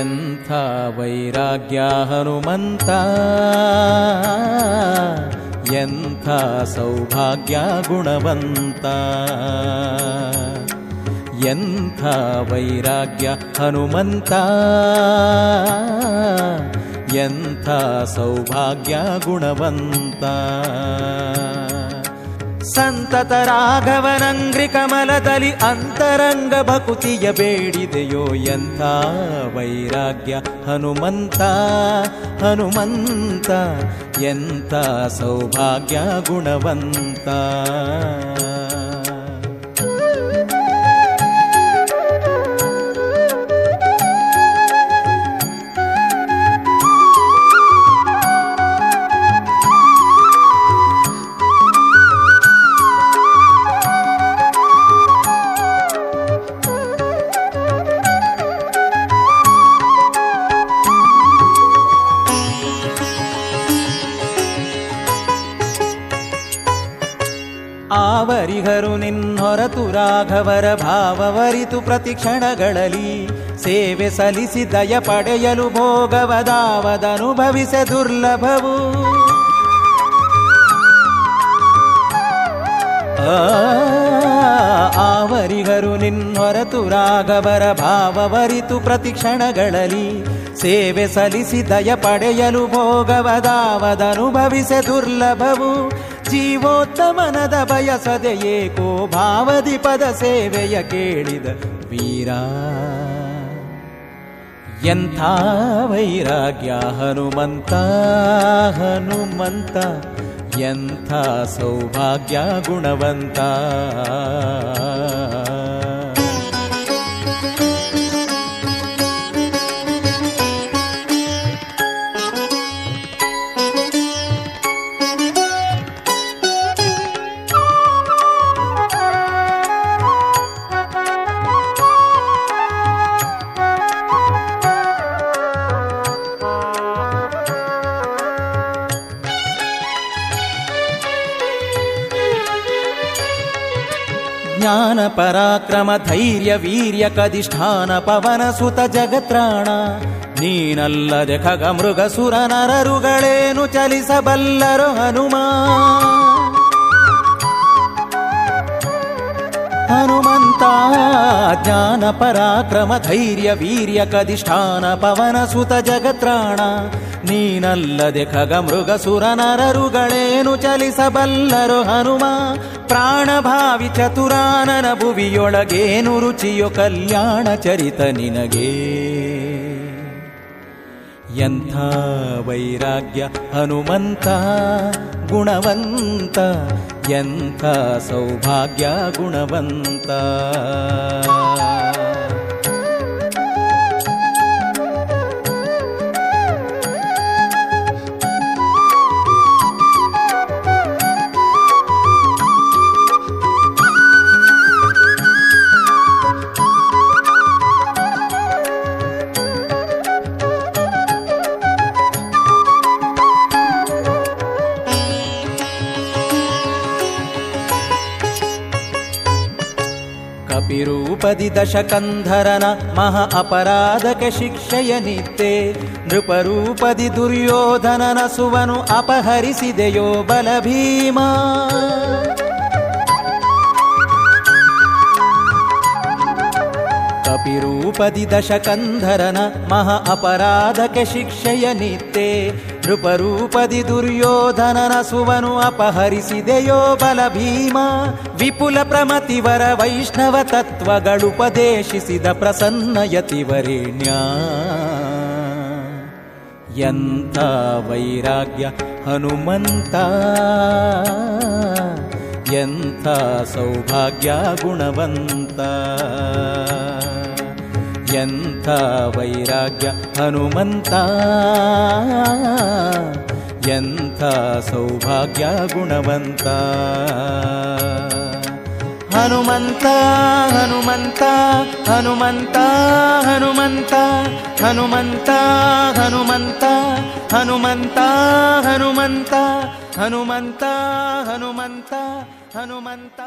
ಎಂಥ ವೈರಾಗ್ಯ ಹನುಮಂತ. ಎಂಥ ಸೌಭಾಗ್ಯ ಗುಣವಂತ. ಎಂಥ ವೈರಾಗ್ಯ ಹನುಮಂತ. ಎಂಥ ಸೌಭಾಗ್ಯ ಗುಣವಂತ. ಸಂತತ ರಾಘವನಂಗ್ರಿ ಕಮಲದಲ್ಲಿ ಅಂತರಂಗ ಭಕುತಿಯ ಬೇಡಿದೆಯೋ ಎಂಥ ವೈರಾಗ್ಯ? ಹನುಮಂತ ಹನುಮಂತ ಎಂಥ ಸೌಭಾಗ್ಯ ಗುಣವಂತ. ಆವರಿಹರು ನಿನ್ನೊರತು ರಾಘವರ ಭಾವವರಿತು ಪ್ರತಿಕ್ಷಣಗಳಲ್ಲಿ ಸೇವೆ ಸಲ್ಲಿಸಿ ದಯ ಪಡೆಯಲು ಭೋಗವದಾವದನುಭವಿಸೆ ದುರ್ಲಭವು. ಆವರಿಗರು ನಿನ್ನೊರತು ರಾಘವರ ಭಾವವರಿತು ಪ್ರತಿಕ್ಷಣಗಳಲ್ಲಿ ಸೇವೆ ಸಲ್ಲಿಸಿ ದಯ ಪಡೆಯಲು ಭೋಗವದಾವದನುಭವಿಸೆ ದುರ್ಲಭವು. ಜೀವೋತ್ತಮನದ ಬಯಸದೆ ಏಕೋ ಭಾವದಿ ಪದ ಸೇವೆಯ ಕೇಳಿದ ವೀರ. ಎಂಥ ವೈರಾಗ್ಯ ಹನುಮಂತ ಹನುಮಂತ, ಎಂಥ ಸೌಭಾಗ್ಯ ಗುಣವಂತ. ಜ್ಞಾನ ಪರಾಕ್ರಮ ಧೈರ್ಯ ವೀರ್ಯ ಕದಿಷ್ಠಾನ ಪವನ ಸುತ ಜಗತ್ರಾಣ. ನೀನಲ್ಲದೆ ಖಗ ಮೃಗ ಸುರ ಚಲಿಸಬಲ್ಲರು ಹನುಮ ಹನುಮಂತ, ಜ್ಞಾನ ಪರಾಕ್ರಮ, ಧೈರ್ಯ, ವೀರ್ಯ ಕದಿಷ್ಠಾನ ಪವನ ಸುತ ಜಗತ್ರಾಣ. ನೀನಲ್ಲದೆ ಖಗ ಮೃಗ ಸುರನರರುಗಳೇನು ಚಲಿಸಬಲ್ಲರು ಹನುಮ? ಪ್ರಾಣಭಾವಿ ಚತುರಾನನ ಭುವಿಯೊಳಗೇನು ರುಚಿಯೋ ಕಲ್ಯಾಣ ಚರಿತ ನಿನಗೆ? ಎಂಥ ವೈರಾಗ್ಯ ಹನುಮಂತ, ಗುಣವಂತ ಎಂಥ ಸೌಭಾಗ್ಯ ಗುಣವಂತ. ಕಪಿರೂಪದಿ ದಶಕಂಧರನ ಮಹಾ ಅಪರಾಧಕ ಶಿಕ್ಷೆಯ ನಿತ್ತೆ ನೃಪರೂಪದಿ ದುರ್ಯೋಧನನ ಸುವನು ಅಪಹರಿಸಿದೆಯೋ ಬಲ ಭೀಮ ಕಪಿರೂಪದಿ ದಶಕಂಧರನ ಮಹಾ ಅಪರಾಧಕ ಶಿಕ್ಷೆಯ ನಿತ್ತೆ ನೃಪರೂಪದಿ ದುರ್ಯೋಧನನ ಸುವನು ಅಪಹರಿಸಿದೆಯೋ ಬಲ ಭೀಮ ವಿಪುಲ ಪ್ರಮತಿವರ ವೈಷ್ಣವ ತತ್ವಗಳುಪದೇಶಿಸಿದ ಪ್ರಸನ್ನ ಯತಿವರೇಣ್ಯ. ಎಂಥ ವೈರಾಗ್ಯ ಹನುಮಂತ! ಎಂಥ ಸೌಭಾಗ್ಯ ಗುಣವಂತ! ಎಂಥ ವೈರಾಗ್ಯ ಹನುಮಂತ ಎಂಥ ಸೌಭಾಗ್ಯ ಗುಣವಂತ ಹನುಮಂತ ಹನುಮಂತ ಹನುಮಂತ ಹನುಮಂತ ಹನುಮಂತ ಹನುಮಂತ ಹನುಮಂತ ಹನುಮಂತ ಹನುಮಂತ ಹನುಮಂತ ಹನುಮಂತ